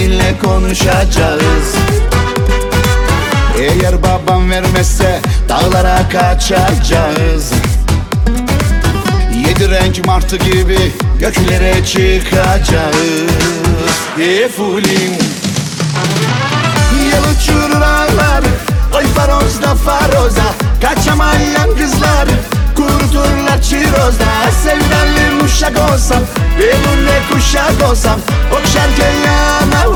Seninle konuşacağız. Eğer babam vermezse Dağlara kaçacağız. Yedi renk martı gibi Göklere çıkacağız. Efulim Yıl uçurur ağlar Oy farozda faroza. Kaçamayan kızlar Kuruturlar çirozda. Sevdalim uşak olsam Benimle kuşak olsam Okşarken yanağını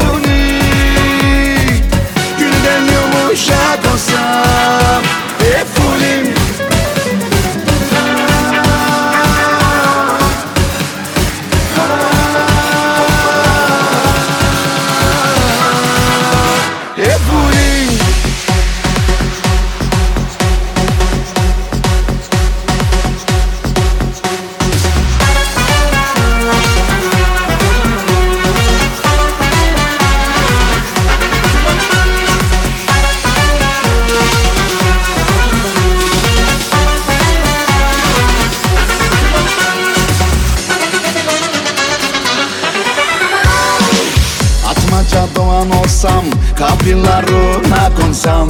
Doğan olsam Kapılarına konsam.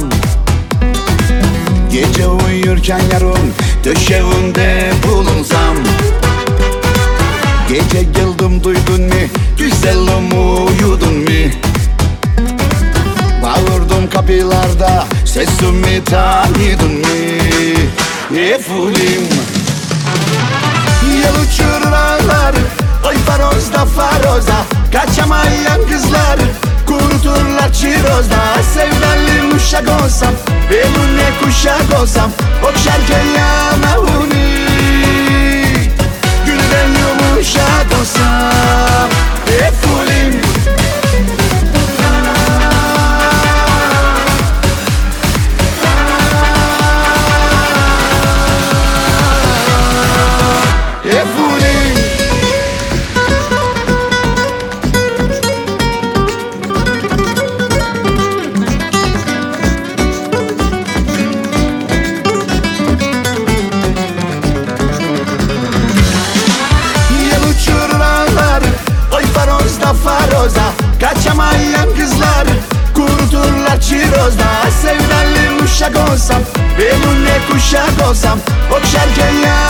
Gece uyurken yarın Döşeğinde bulunsam. Gece geldim duydun mu Güzelim uyudun mu? Bağırdım kapılarda Sesimi tanıdın mı? Efulim Yıl uçurur ağlar Oy farozda faroza Kaçamayan kızlar Kuruturlar çirozda Sevdalim uşak olsam Benimle kuşak olsam Okşarken yanağını uşak olsam Benimle kuşak olsam Okşarken yanağını